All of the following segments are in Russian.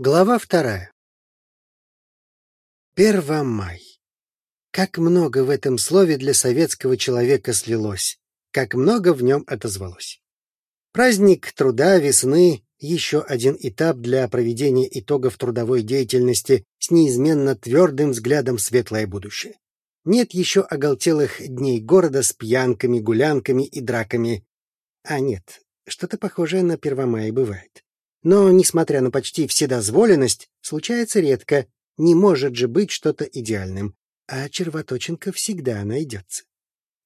Глава вторая. Первомай. Как много в этом слове для советского человека слилось, как много в нем отозвалось. Праздник труда, весны — еще один этап для проведения итогов трудовой деятельности с неизменно твердым взглядом светлое будущее. Нет еще оголтелых дней города с пьянками, гулянками и драками. А нет, что-то похожее на Первомай бывает. Но, несмотря на почти вседозволенность, случается редко, не может же быть что-то идеальным, а червоточинка всегда найдется.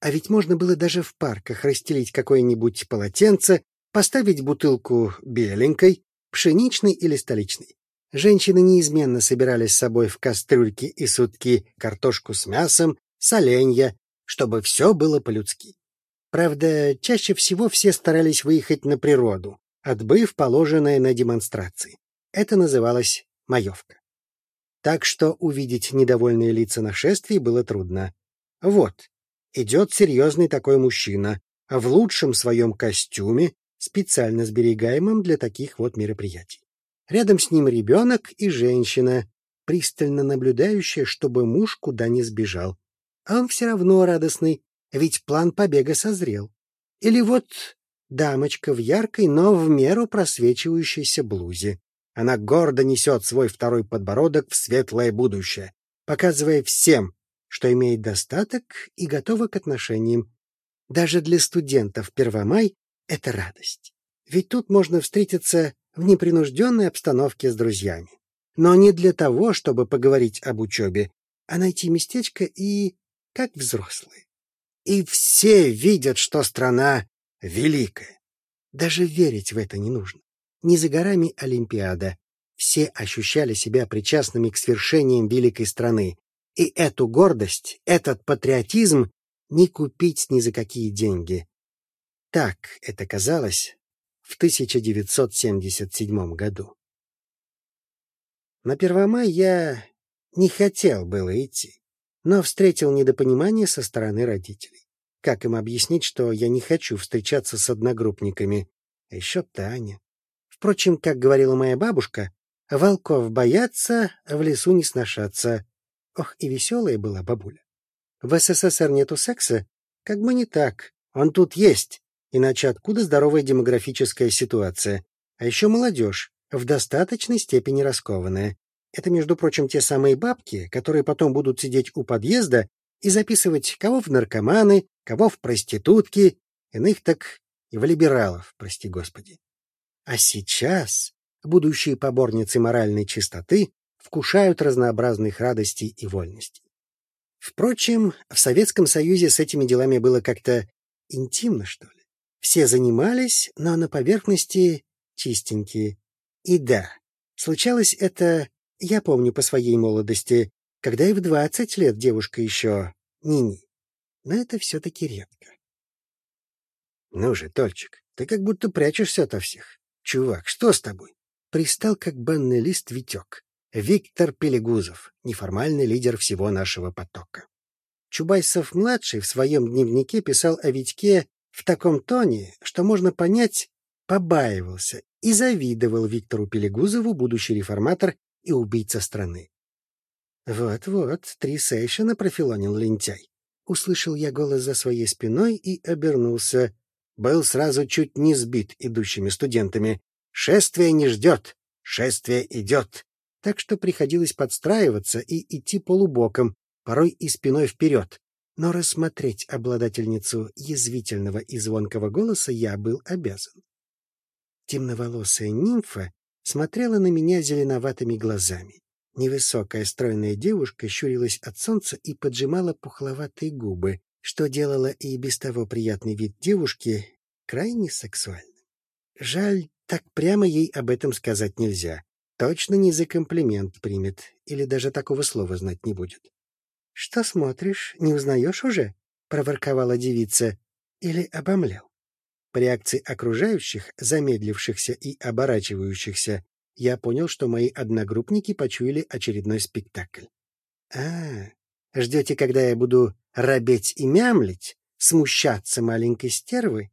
А ведь можно было даже в парках расстелить какое-нибудь полотенце, поставить бутылку беленькой, пшеничной или столичной. Женщины неизменно собирали с собой в кастрюльке и сутки картошку с мясом, соленья, чтобы все было по-людски. Правда, чаще всего все старались выехать на природу, отбыв положенное на демонстрации. Это называлось маевка. Так что увидеть недовольные лица нашествий было трудно. Вот, идет серьезный такой мужчина, в лучшем своем костюме, специально сберегаемом для таких вот мероприятий. Рядом с ним ребенок и женщина, пристально наблюдающая, чтобы муж куда не сбежал. А он все равно радостный, ведь план побега созрел. Или вот дамочка в яркой, но в меру просвечивающейся блузе. Она гордо несет свой второй подбородок в светлое будущее, показывая всем, что имеет достаток и готова к отношениям. Даже для студентов Первомай — это радость. Ведь тут можно встретиться в непринужденной обстановке с друзьями. Но не для того, чтобы поговорить об учебе, а найти местечко и как взрослые. И все видят, что страна великое. Даже верить в это не нужно. Не за горами Олимпиада. Все ощущали себя причастными к свершениям великой страны. И эту гордость, этот патриотизм не купить ни за какие деньги. Так это казалось в 1977 году. На Первомай я не хотел было идти, но встретил недопонимание со стороны родителей. Как им объяснить, что я не хочу встречаться с одногруппниками? А еще Таня. Впрочем, как говорила моя бабушка, волков боятся, в лесу не сношаться. Ох, и веселая была бабуля. В СССР нету секса? Как бы не так. Он тут есть. Иначе откуда здоровая демографическая ситуация? А еще молодежь, в достаточной степени раскованная. Это, между прочим, те самые бабки, которые потом будут сидеть у подъезда и записывать кого в наркоманы, кого в проститутки, иных так и в либералов, прости господи. А сейчас будущие поборницы моральной чистоты вкушают разнообразных радостей и вольностей. Впрочем, в Советском Союзе с этими делами было как-то интимно, что ли. Все занимались, но на поверхности чистенькие. И да, случалось это, я помню по своей молодости, когда и в двадцать лет девушка еще ни-ни. Но это все-таки редко. Ну же, Тольчик, ты как будто прячешься ото всех. Чувак, что с тобой? Пристал, как банный лист, Витек. Виктор Пелегузов, неформальный лидер всего нашего потока. Чубайсов-младший в своем дневнике писал о Витьке в таком тоне, что можно понять, побаивался и завидовал Виктору Пелегузову, будущий реформатор и убийца страны. Вот-вот, три сейшена профилонил лентяй. Услышал я голос за своей спиной и обернулся. Был сразу чуть не сбит идущими студентами. Шествие не ждет, шествие идет. Так что приходилось подстраиваться и идти полубоком, порой и спиной вперед. Но рассмотреть обладательницу язвительного и звонкого голоса я был обязан. Темноволосая нимфа смотрела на меня зеленоватыми глазами. Невысокая стройная девушка щурилась от солнца и поджимала пухловатые губы, что делало и без того приятный вид девушки крайне сексуальным. Жаль, так прямо ей об этом сказать нельзя. Точно не за комплимент примет, или даже такого слова знать не будет. — Что смотришь, не узнаешь уже? — проворковала девица. Или обомлел? По реакции окружающих, замедлившихся и оборачивающихся, я понял, что мои одногруппники почуяли очередной спектакль. А, ждете, когда я буду робеть и мямлить, смущаться маленькой стервы?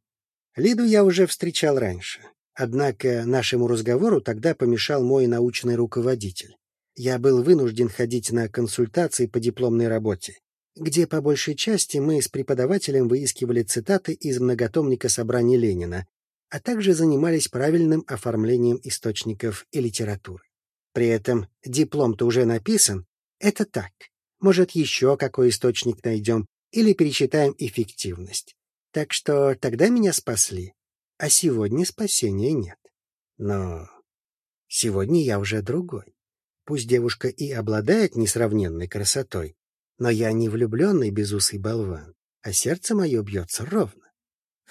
Лиду я уже встречал раньше. Однако нашему разговору тогда помешал мой научный руководитель. Я был вынужден ходить на консультации по дипломной работе, где по большей части мы с преподавателем выискивали цитаты из многотомника собраний Ленина, а также занимались правильным оформлением источников и литературы. При этом диплом-то уже написан. Это так. Может, еще какой источник найдем или пересчитаем эффективность. Так что тогда меня спасли. А сегодня спасения нет. Но сегодня я уже другой. Пусть девушка и обладает несравненной красотой, но я не влюбленный безусый болван, а сердце мое бьется ровно.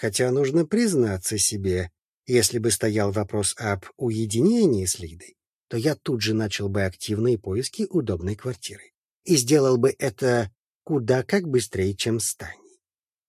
Хотя нужно признаться себе, если бы стоял вопрос об уединении с Лидой, то я тут же начал бы активные поиски удобной квартиры. И сделал бы это куда как быстрее, чем с Таней.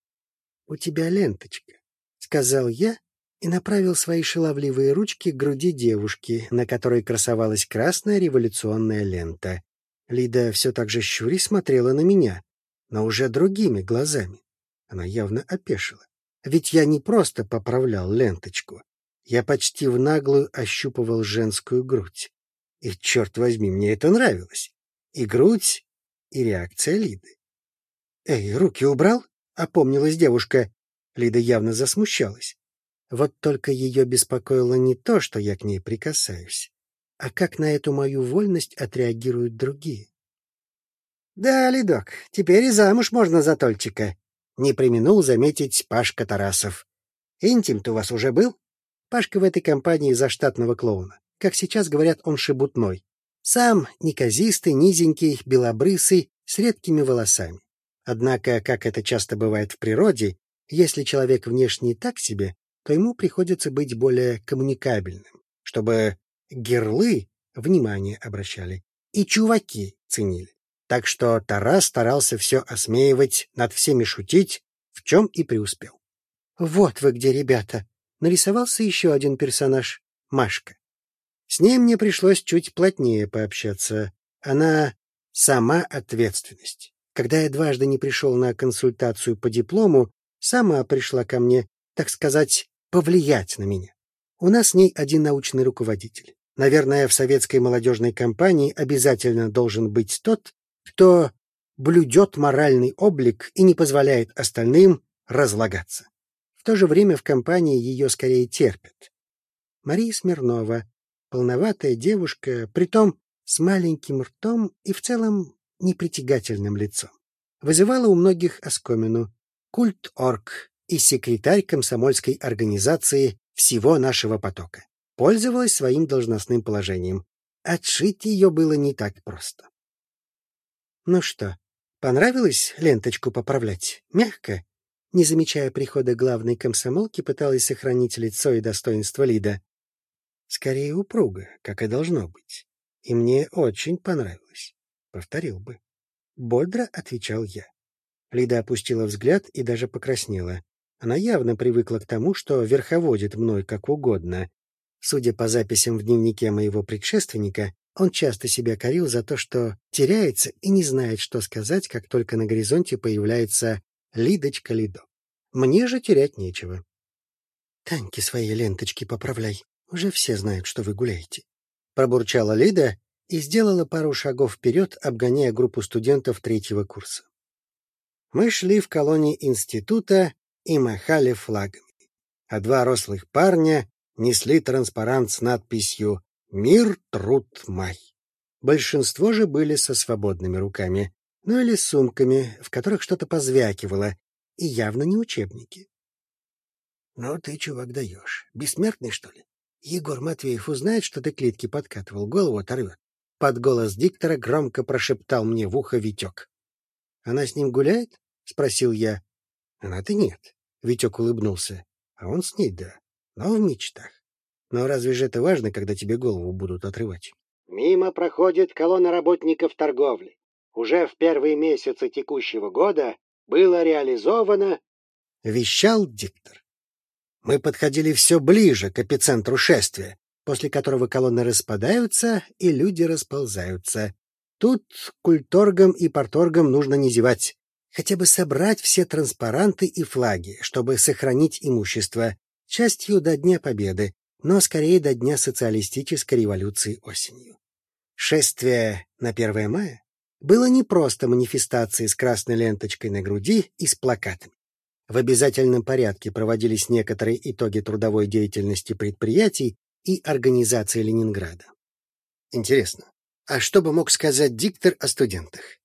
— У тебя ленточка, — сказал я и направил свои шаловливые ручки к груди девушки, на которой красовалась красная революционная лента. Лида все так же щури смотрела на меня, но уже другими глазами. Она явно опешила. Ведь я не просто поправлял ленточку. Я почти в наглую ощупывал женскую грудь. И, черт возьми, мне это нравилось. И грудь, и реакция Лиды. «Эй, руки убрал?» — опомнилась девушка. Лида явно засмущалась. Вот только ее беспокоило не то, что я к ней прикасаюсь, а как на эту мою вольность отреагируют другие. — Да, Лидок, теперь и замуж можно за Тольчика, — не применул заметить Пашка Тарасов. — Интим-то у вас уже был? Пашка в этой компании за штатного клоуна. Как сейчас говорят, он шебутной. Сам неказистый, низенький, белобрысый, с редкими волосами. Однако, как это часто бывает в природе, если человек внешне так себе, то ему приходится быть более коммуникабельным, чтобы герлы внимание обращали и чуваки ценили. Так что Тарас старался все осмеивать, над всеми шутить, в чем и преуспел. «Вот вы где, ребята!» Нарисовался еще один персонаж — Машка. С ней мне пришлось чуть плотнее пообщаться. Она — сама ответственность. Когда я дважды не пришел на консультацию по диплому, сама пришла ко мне, так сказать, повлиять на меня. У нас с ней один научный руководитель. Наверное, в советской молодежной компании обязательно должен быть тот, кто блюдет моральный облик и не позволяет остальным разлагаться. В то же время в компании ее скорее терпят. Мария Смирнова, полноватая девушка, притом с маленьким ртом и в целом непритягательным лицом. Вызывала у многих оскомину. Культ-орг и секретарь комсомольской организации всего нашего потока. Пользовалась своим должностным положением. Отшить ее было не так просто. Ну что, понравилось ленточку поправлять? Мягко? Не замечая прихода главной комсомолки, пыталась сохранить лицо и достоинство Лида. Скорее упруго, как и должно быть. И мне очень понравилось. Повторил бы. Бодро отвечал я. Лида опустила взгляд и даже покраснела. Она явно привыкла к тому, что верховодит мной как угодно. Судя по записям в дневнике моего предшественника, он часто себя корил за то, что теряется и не знает, что сказать, как только на горизонте появляется Лидочка Лидо. Мне же терять нечего. — Таньки свои ленточки поправляй. Уже все знают, что вы гуляете. Пробурчала Лида и сделала пару шагов вперед, обгоняя группу студентов третьего курса. Мы шли в колонии института и махали флагами, а два рослых парня несли транспарант с надписью «Мир, труд, май». Большинство же были со свободными руками, ну или сумками, в которых что-то позвякивало, и явно не учебники. — Ну ты, чувак, даешь. Бессмертный, что ли? Егор Матвеев узнает, что ты клетки подкатывал, голову оторвет. Под голос диктора громко прошептал мне в ухо Витек. — Она с ним гуляет? — спросил я. — Она-то нет. Витек улыбнулся. — А он с ней, да. Но в мечтах. Но разве же это важно, когда тебе голову будут отрывать? Мимо проходит колонна работников торговли. Уже в первые месяцы текущего года было реализовано... Вещал диктор. Мы подходили все ближе к эпицентру шествия, после которого колонны распадаются и люди расползаются. Тут культоргам и порторгам нужно не зевать. Хотя бы собрать все транспаранты и флаги, чтобы сохранить имущество, частью до Дня Победы, но скорее до дня социалистической революции осенью. Шествие на 1 мая было не просто манифестацией с красной ленточкой на груди и с плакатами. В обязательном порядке проводились некоторые итоги трудовой деятельности предприятий и организации Ленинграда. Интересно, а что бы мог сказать диктор о студентах?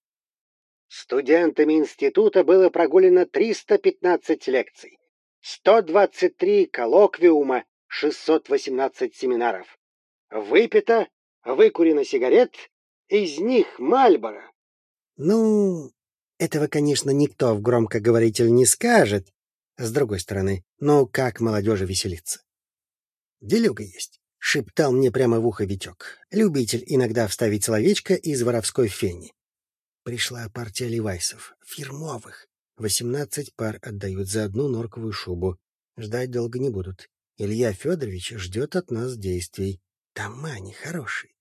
Студентами института было прогулено 315 лекций, 123 коллоквиума, 618 семинаров. Выпито, выкурено сигарет, из них Мальборо. Ну, этого, конечно, никто в громкоговоритель не скажет. С другой стороны, ну как молодежи веселиться? Делюга есть, — шептал мне прямо в ухо Витек. Любитель иногда вставить словечко из воровской фени. Пришла партия левайсов, фирмовых. Восемнадцать пар отдают за одну норковую шубу. Ждать долго не будут. Илья Федорович ждет от нас действий. Там мани хороший.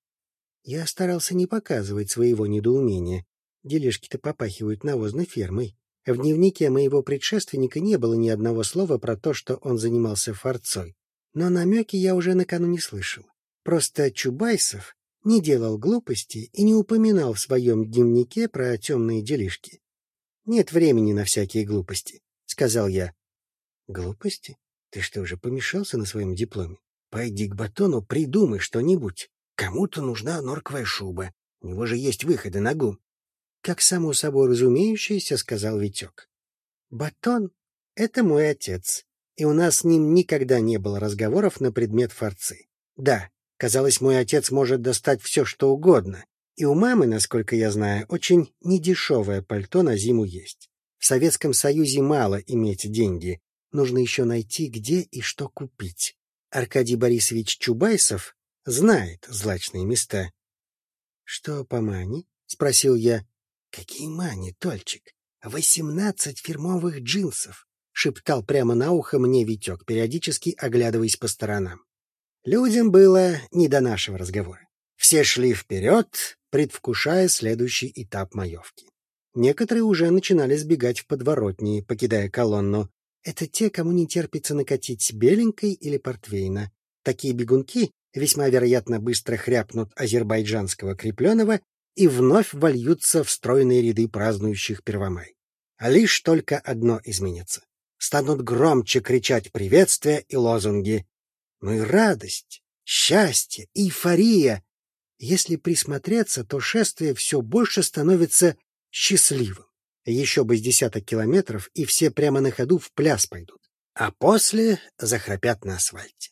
Я старался не показывать своего недоумения. Делишки-то попахивают навозной фермой. В дневнике моего предшественника не было ни одного слова про то, что он занимался форцой. Но намеки я уже накануне слышал. Просто Чубайсов не делал глупости и не упоминал в своем дневнике про темные делишки. «Нет времени на всякие глупости», — сказал я. «Глупости? Ты что, уже помешался на своем дипломе? Пойди к батону, придумай что-нибудь. Кому-то нужна норковая шуба. У него же есть выходы на гум как само собой разумеющееся, сказал Витек. Батон — это мой отец, и у нас с ним никогда не было разговоров на предмет форцы. Да, казалось, мой отец может достать все, что угодно, и у мамы, насколько я знаю, очень недешевое пальто на зиму есть. В Советском Союзе мало иметь деньги, нужно еще найти, где и что купить. Аркадий Борисович Чубайсов знает злачные места. — Что по мане? — спросил я. «Какие мани, Тольчик? Восемнадцать фирмовых джинсов!» — шептал прямо на ухо мне Витек, периодически оглядываясь по сторонам. Людям было не до нашего разговора. Все шли вперед, предвкушая следующий этап маевки. Некоторые уже начинали сбегать в подворотни, покидая колонну. Это те, кому не терпится накатить беленькой или портвейна. Такие бегунки весьма вероятно быстро хряпнут азербайджанского крепленого и вновь вольются в стройные ряды празднующих Первомай. А лишь только одно изменится. Станут громче кричать приветствия и лозунги. Ну и радость, счастье, эйфория. Если присмотреться, то шествие все больше становится счастливым. Еще бы с десяток километров, и все прямо на ходу в пляс пойдут. А после захрапят на асфальте.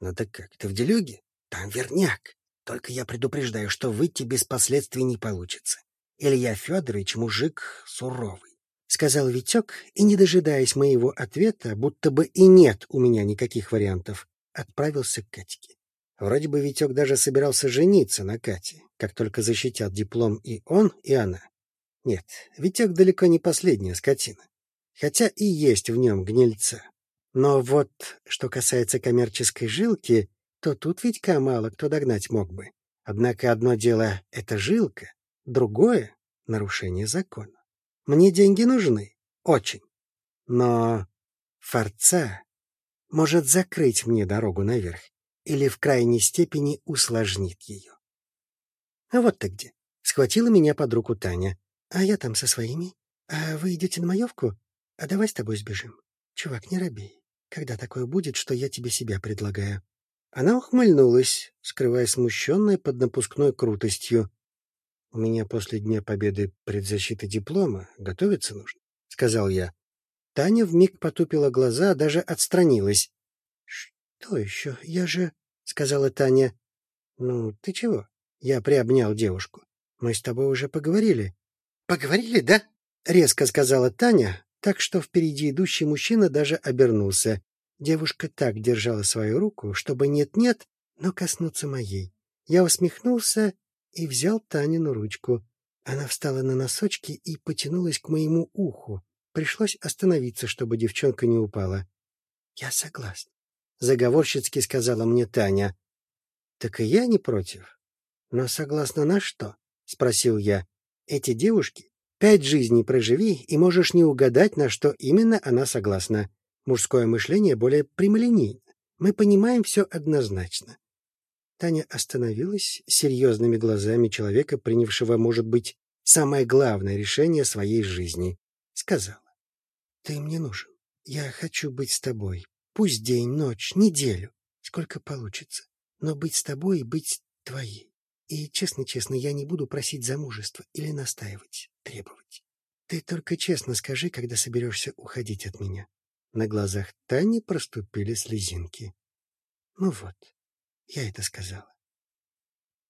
Ну так как, ты в делюге? Там верняк. Только я предупреждаю, что выйти без последствий не получится. Илья Федорович мужик суровый, — сказал Витек, и, не дожидаясь моего ответа, будто бы и нет у меня никаких вариантов, отправился к Катьке. Вроде бы Витек даже собирался жениться на Кате, как только защитят диплом и он, и она. Нет, Витек далеко не последняя скотина, хотя и есть в нем гнильца. Но вот, что касается коммерческой жилки, то тут Витька мало кто догнать мог бы. Однако одно дело — это жилка, другое — нарушение закона. Мне деньги нужны, очень. Но форца может закрыть мне дорогу наверх или в крайней степени усложнит ее. А вот ты где. Схватила меня под руку Таня. А я там со своими. А вы идете на маевку? А давай с тобой сбежим. Чувак, не робей. Когда такое будет, что я тебе себя предлагаю? Она ухмыльнулась, скрывая смущенной под напускной крутостью. — У меня после Дня Победы предзащиты диплома готовиться нужно, — сказал я. Таня вмиг потупила глаза, даже отстранилась. — Что еще? Я же... — сказала Таня. — Ну, ты чего? Я приобнял девушку. — Мы с тобой уже поговорили. — Поговорили, да? — резко сказала Таня, так что впереди идущий мужчина даже обернулся. Девушка так держала свою руку, чтобы нет-нет, но коснуться моей. Я усмехнулся и взял Танину ручку. Она встала на носочки и потянулась к моему уху. Пришлось остановиться, чтобы девчонка не упала. — Я согласна, — заговорщицки сказала мне Таня. — Так и я не против. — Но согласна на что? — спросил я. — Эти девушки пять жизней проживи, и можешь не угадать, на что именно она согласна. Мужское мышление более прямолинейно. Мы понимаем все однозначно. Таня остановилась серьезными глазами человека, принявшего, может быть, самое главное решение своей жизни. Сказала. «Ты мне нужен. Я хочу быть с тобой. Пусть день, ночь, неделю. Сколько получится. Но быть с тобой и быть твоей. И, честно-честно, я не буду просить замужества или настаивать, требовать. Ты только честно скажи, когда соберешься уходить от меня. На глазах Тани проступили слезинки. Ну вот, я это сказала.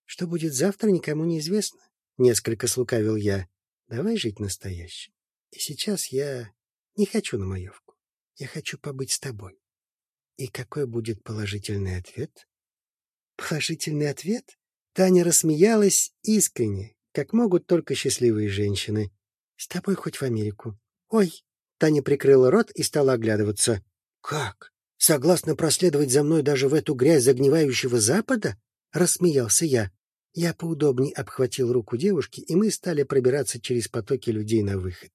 Что будет завтра, никому не известно. Несколько слукавил я. Давай жить настоящим. И сейчас я не хочу на маевку. Я хочу побыть с тобой. И какой будет положительный ответ? Положительный ответ? Таня рассмеялась искренне, как могут только счастливые женщины. С тобой хоть в Америку. Ой, Таня прикрыла рот и стала оглядываться. Как? Согласна проследовать за мной даже в эту грязь загнивающего Запада? Рассмеялся я. Я поудобнее обхватил руку девушки, и мы стали пробираться через потоки людей на выход.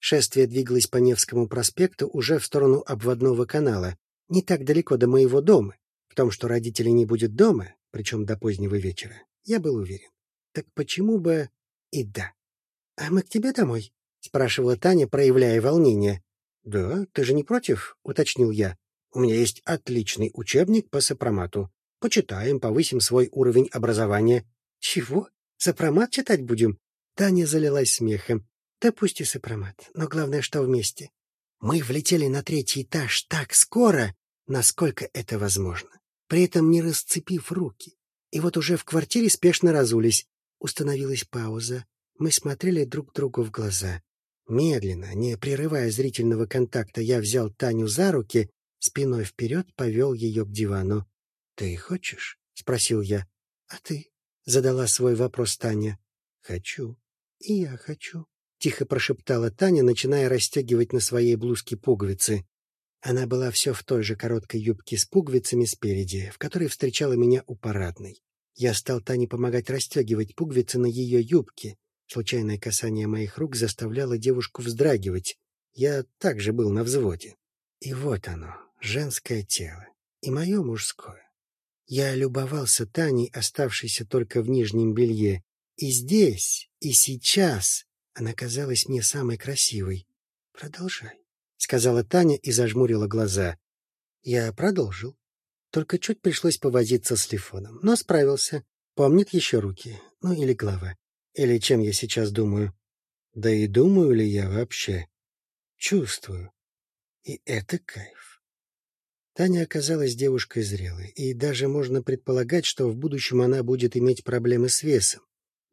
Шествие двигалось по Невскому проспекту уже в сторону обводного канала, не так далеко до моего дома. В том, что родителей не будет дома, причем до позднего вечера, я был уверен. Так почему бы и да? — А мы к тебе домой? — спрашивала Таня, проявляя волнение. — Да, ты же не против? — уточнил я. — У меня есть отличный учебник по сопромату. Почитаем, повысим свой уровень образования. — Чего? Сопромат читать будем? Таня залилась смехом. Да пусть и сопромат, но главное, что вместе. Мы влетели на третий этаж так скоро, насколько это возможно, при этом не расцепив руки. И вот уже в квартире спешно разулись. Установилась пауза. Мы смотрели друг другу в глаза. Медленно, не прерывая зрительного контакта, я взял Таню за руки, спиной вперед повел ее к дивану. — Ты хочешь? — спросил я. — А ты? — задала свой вопрос Таня. — Хочу. — И я хочу. — тихо прошептала Таня, начиная расстегивать на своей блузке пуговицы. Она была все в той же короткой юбке с пуговицами спереди, в которой встречала меня у парадной. Я стал Тане помогать расстегивать пуговицы на ее юбке. Случайное касание моих рук заставляло девушку вздрагивать. Я также был на взводе. И вот оно, женское тело, и мое мужское. Я любовался Таней, оставшейся только в нижнем белье. И здесь, и сейчас она казалась мне самой красивой. Продолжай. — сказала Таня и зажмурила глаза. Я продолжил. Только чуть пришлось повозиться с лифоном, но справился. Помнит еще руки, ну или голова. Или чем я сейчас думаю. Да и думаю ли я вообще? Чувствую. И это кайф. Таня оказалась девушкой зрелой, и даже можно предполагать, что в будущем она будет иметь проблемы с весом.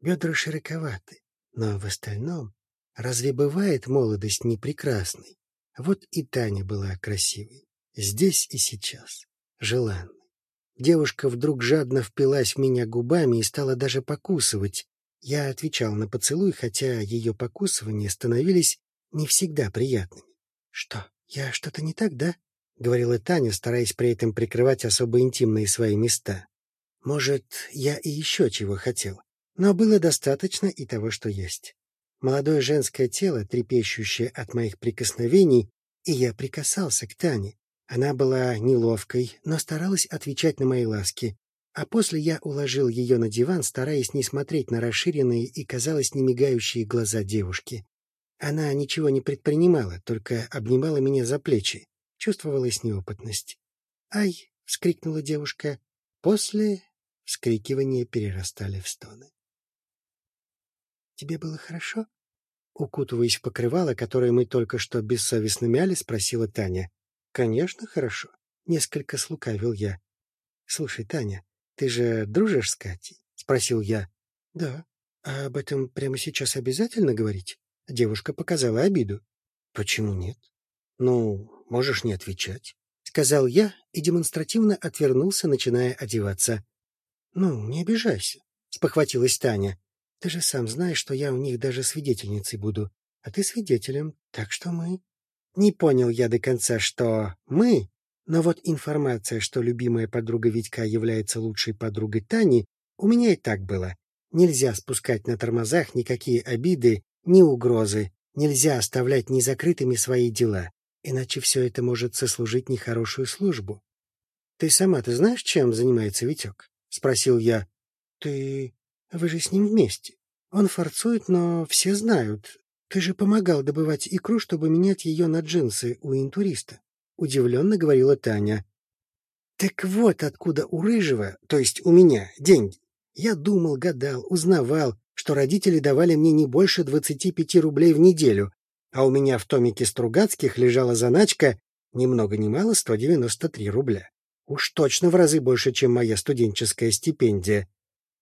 Бедра широковаты, но в остальном разве бывает молодость не прекрасной? Вот и Таня была красивой. Здесь и сейчас. Желанной. Девушка вдруг жадно впилась в меня губами и стала даже покусывать. Я отвечал на поцелуй, хотя ее покусывания становились не всегда приятными. — Что, я что-то не так, да? — говорила Таня, стараясь при этом прикрывать особо интимные свои места. Может, я и еще чего хотел, но было достаточно и того, что есть. Молодое женское тело, трепещущее от моих прикосновений, и я прикасался к Тане. Она была неловкой, но старалась отвечать на мои ласки. А после я уложил ее на диван, стараясь не смотреть на расширенные и, казалось, не мигающие глаза девушки. Она ничего не предпринимала, только обнимала меня за плечи. Чувствовалась неопытность. «Ай!» — вскрикнула девушка. После вскрикивания перерастали в стоны. Тебе было хорошо? Укутываясь в покрывало, которое мы только что бессовестно мяли, спросила Таня. Конечно, хорошо. Несколько слукавил я. Слушай, Таня, ты же дружишь с Катей? Спросил я. Да. А об этом прямо сейчас обязательно говорить? Девушка показала обиду. Почему нет? Ну, можешь не отвечать. Сказал я и демонстративно отвернулся, начиная одеваться. Ну, не обижайся, спохватилась Таня. Ты же сам знаешь, что я у них даже свидетельницей буду, а ты свидетелем, так что мы... Не понял я до конца, что мы, но вот информация, что любимая подруга Витька является лучшей подругой Тани, у меня и так была. Нельзя спускать на тормозах никакие обиды, ни угрозы, нельзя оставлять незакрытыми свои дела, иначе все это может сослужить нехорошую службу. Ты сама-то знаешь, чем занимается Витек? — спросил я. — Ты... Вы же с ним вместе. Он форцует, но все знают. Ты же помогал добывать икру, чтобы менять ее на джинсы у интуриста. Удивленно говорила Таня. Так вот откуда у Рыжего, то есть у меня, деньги. Я думал, гадал, узнавал, что родители давали мне не больше 25 рублей в неделю, а у меня в томике Стругацких лежала заначка ни много ни мало 193 рубля. Уж точно в разы больше, чем моя студенческая стипендия.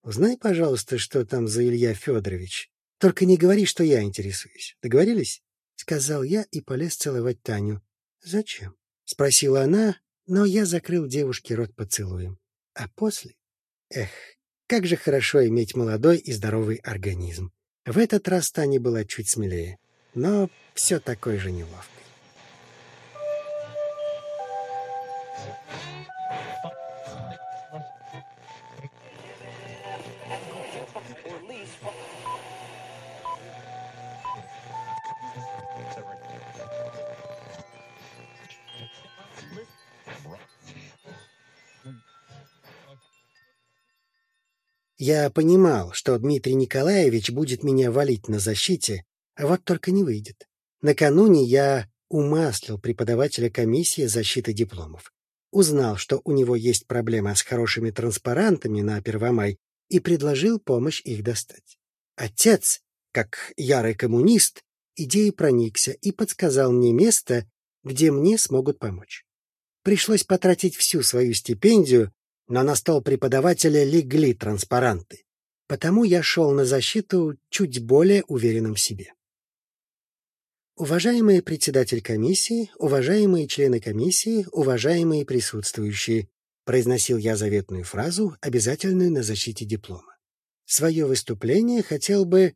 Узнай, пожалуйста, что там за Илья Федорович. Только не говори, что я интересуюсь. Договорились? — сказал я и полез целовать Таню. — Зачем? — спросила она, но я закрыл девушке рот поцелуем. А после... Эх, как же хорошо иметь молодой и здоровый организм. В этот раз Таня была чуть смелее, но все такой же неловкой. Я понимал, что Дмитрий Николаевич будет меня валить на защите, а вот только не выйдет. Накануне я умаслил преподавателя комиссии защиты дипломов. Узнал, что у него есть проблема с хорошими транспарантами на Первомай, и предложил помощь их достать. Отец, как ярый коммунист, идеей проникся и подсказал мне место, где мне смогут помочь. Пришлось потратить всю свою стипендию, но на стол преподавателя легли транспаранты. Потому я шел на защиту чуть более уверенным в себе. Уважаемый председатель комиссии, уважаемые члены комиссии, уважаемые присутствующие, произносил я заветную фразу, обязательную на защите диплома. Свое выступление хотел бы...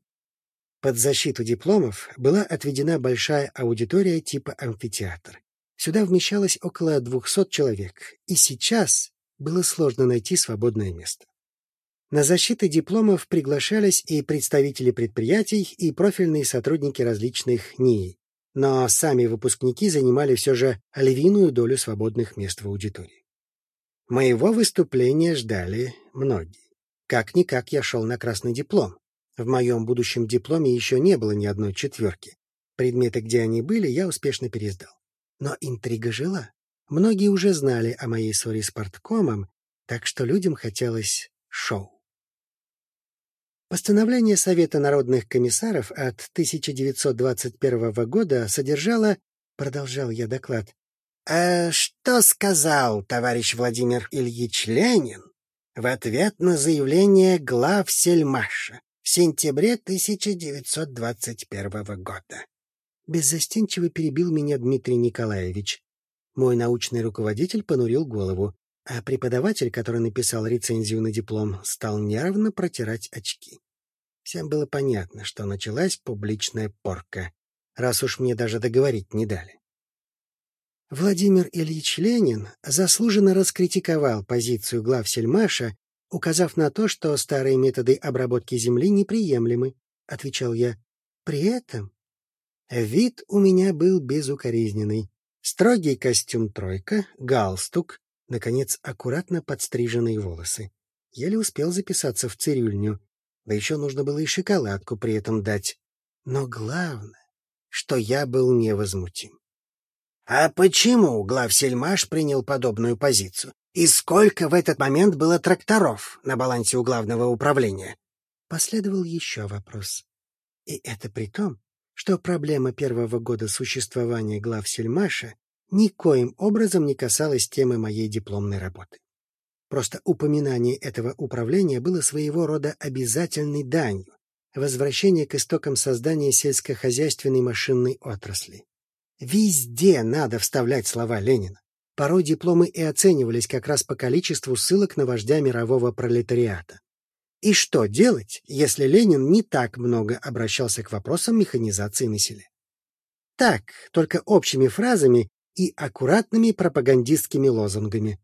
Под защиту дипломов была отведена большая аудитория типа амфитеатр. Сюда вмещалось около двухсот человек, и сейчас было сложно найти свободное место. На защиты дипломов приглашались и представители предприятий, и профильные сотрудники различных НИИ, но сами выпускники занимали все же львиную долю свободных мест в аудитории. Моего выступления ждали многие. Как-никак я шел на красный диплом. В моем будущем дипломе еще не было ни одной четверки. Предметы, где они были, я успешно пересдал. Но интрига жила. Многие уже знали о моей ссоре с порткомом, так что людям хотелось шоу. Постановление Совета народных комиссаров от 1921 года содержало, продолжал я доклад, «А что сказал товарищ Владимир Ильич Ленин в ответ на заявление глав Сельмаша в сентябре 1921 года?» Беззастенчиво перебил меня Дмитрий Николаевич. Мой научный руководитель понурил голову, а преподаватель, который написал рецензию на диплом, стал нервно протирать очки. Всем было понятно, что началась публичная порка, раз уж мне даже договорить не дали. Владимир Ильич Ленин заслуженно раскритиковал позицию глав Сельмаша, указав на то, что старые методы обработки земли неприемлемы, — отвечал я. При этом вид у меня был безукоризненный. Строгий костюм тройка, галстук, наконец, аккуратно подстриженные волосы. Еле успел записаться в цирюльню, да еще нужно было и шоколадку при этом дать. Но главное, что я был невозмутим. — А почему главсельмаш принял подобную позицию? И сколько в этот момент было тракторов на балансе у главного управления? Последовал еще вопрос. И это при том, что проблема первого года существования глав Сельмаша никоим образом не касалась темы моей дипломной работы. Просто упоминание этого управления было своего рода обязательной данью, возвращение к истокам создания сельскохозяйственной машинной отрасли. Везде надо вставлять слова Ленина. Порой дипломы и оценивались как раз по количеству ссылок на вождя мирового пролетариата. И что делать, если Ленин не так много обращался к вопросам механизации на? Так, только общими фразами и аккуратными пропагандистскими лозунгами.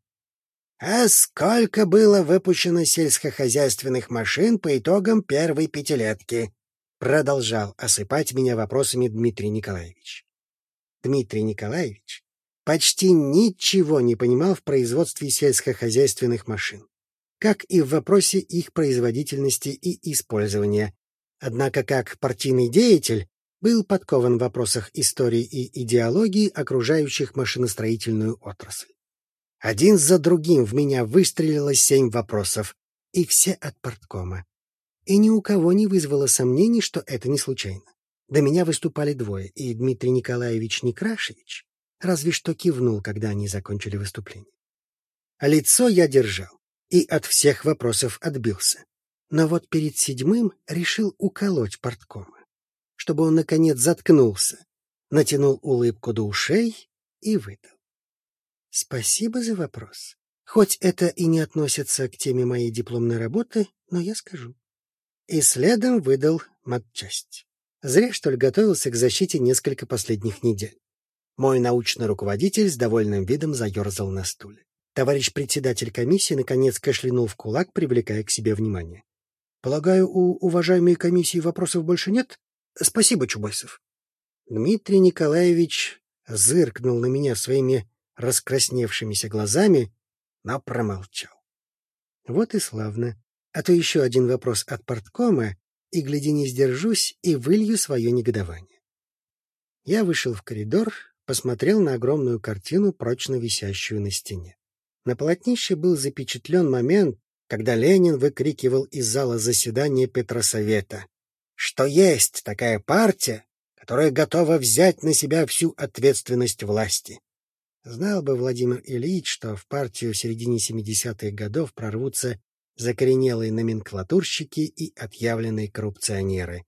А сколько было выпущено сельскохозяйственных машин по итогам первой пятилетки? Продолжал осыпать меня вопросами Дмитрий Николаевич. Дмитрий Николаевич почти ничего не понимал в производстве сельскохозяйственных машин, как и в вопросе их производительности и использования. Однако как партийный деятель был подкован в вопросах истории и идеологии окружающих машиностроительную отрасль. Один за другим в меня выстрелило семь вопросов, и все от порткома. И ни у кого не вызвало сомнений, что это не случайно. До меня выступали двое, и Дмитрий Николаевич Некрашевич разве что кивнул, когда они закончили выступление. А лицо я держал и от всех вопросов отбился. Но вот перед седьмым решил уколоть порткома, чтобы он, наконец, заткнулся, натянул улыбку до ушей и выдал. Спасибо за вопрос. Хоть это и не относится к теме моей дипломной работы, но я скажу. И следом выдал матчасть. Зря, что ли, готовился к защите несколько последних недель. Мой научный руководитель с довольным видом заерзал на стуле. Товарищ председатель комиссии наконец кашлянул в кулак, привлекая к себе внимание. — Полагаю, у уважаемой комиссии вопросов больше нет? Спасибо, Чубайсов. Дмитрий Николаевич зыркнул на меня своими раскрасневшимися глазами, но промолчал. Вот и славно. А то еще один вопрос от порткома, и, гляди, не сдержусь и вылью свое негодование. Я вышел в коридор, посмотрел на огромную картину, прочно висящую на стене. На полотнище был запечатлен момент, когда Ленин выкрикивал из зала заседания Петросовета, что есть такая партия, которая готова взять на себя всю ответственность власти. Знал бы Владимир Ильич, что в партию в середине 70-х годов прорвутся закоренелые номенклатурщики и отъявленные коррупционеры.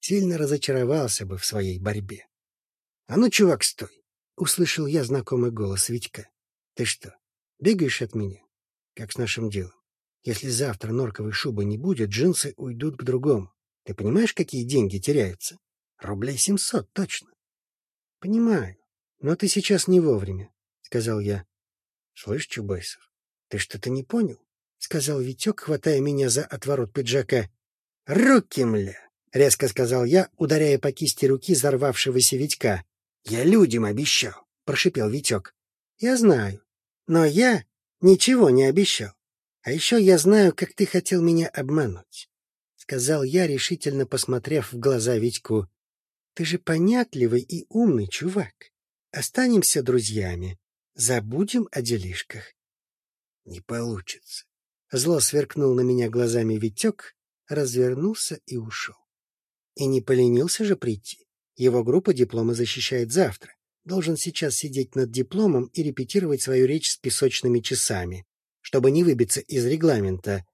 Сильно разочаровался бы в своей борьбе. — А ну, чувак, стой! — услышал я знакомый голос Витька. — Ты что, бегаешь от меня? Как с нашим делом? Если завтра норковой шубы не будет, джинсы уйдут к другому. Ты понимаешь, какие деньги теряются? Рублей семьсот, точно. — Понимаю, но ты сейчас не вовремя, — сказал я. — Слышь, Чубайсов, ты что-то не понял? — сказал Витек, хватая меня за отворот пиджака. — Руки, мля! — резко сказал я, ударяя по кисти руки взорвавшегося Витька. Я людям обещал, — прошипел Витек. — Я знаю. Но я ничего не обещал. А еще я знаю, как ты хотел меня обмануть, — сказал я, решительно посмотрев в глаза Витьку. — Ты же понятливый и умный чувак. Останемся друзьями. Забудем о делишках. — Не получится. Зло сверкнул на меня глазами Витек, развернулся и ушел. И не поленился же прийти. Его группа диплома защищает завтра. Должен сейчас сидеть над дипломом и репетировать свою речь с песочными часами, чтобы не выбиться из регламента.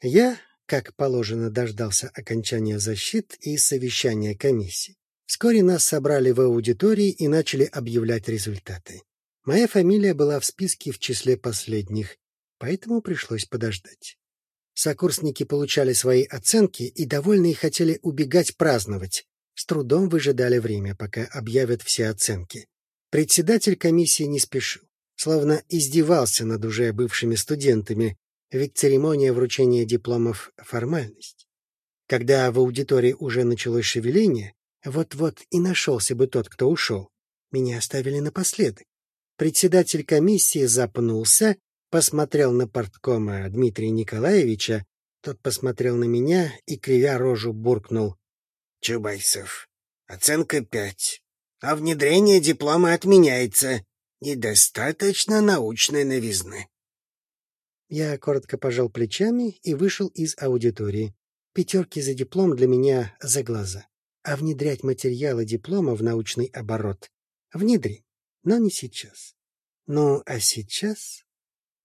Я, как положено, дождался окончания защит и совещания комиссии. Вскоре нас собрали в аудитории и начали объявлять результаты. Моя фамилия была в списке в числе последних, поэтому пришлось подождать. Сокурсники получали свои оценки и довольные хотели убегать праздновать, с трудом выжидали время, пока объявят все оценки. Председатель комиссии не спешил, словно издевался над уже бывшими студентами, ведь церемония вручения дипломов — формальность. Когда в аудитории уже началось шевеление, вот-вот и нашелся бы тот, кто ушел. Меня оставили напоследок. Председатель комиссии запнулся, посмотрел на порткома Дмитрия Николаевича, тот посмотрел на меня и, кривя рожу, буркнул. Чубайсов. Оценка пять. А внедрение диплома отменяется. Недостаточно научной новизны. Я коротко пожал плечами и вышел из аудитории. Пятерки за диплом для меня за глаза. А внедрять материалы диплома в научный оборот внедрим, но не сейчас. Ну, а сейчас...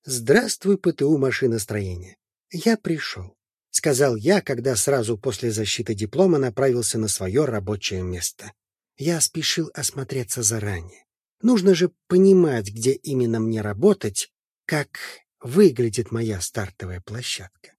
Здравствуй, ПТУ машиностроения. Я пришел сказал я, когда сразу после защиты диплома направился на свое рабочее место. Я спешил осмотреться заранее. Нужно же понимать, где именно мне работать, как выглядит моя стартовая площадка.